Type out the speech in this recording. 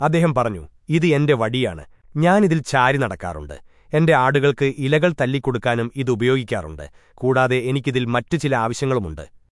അദ്ദേഹം പറഞ്ഞു ഇത് എന്റെ വടിയാണ്. ഞാനിതിൽ ചാരി നടക്കാറുണ്ട്. എന്റെ ആടുകൾക്ക് ഇലകൾ തല്ലിക്കൊടുക്കാനും ഇത് ഉപയോഗിക്കാറുണ്ട്. കൂടാതെ എനിക്കിതിൽ മറ്റു ചില ആവശ്യങ്ങളുമുണ്ട്.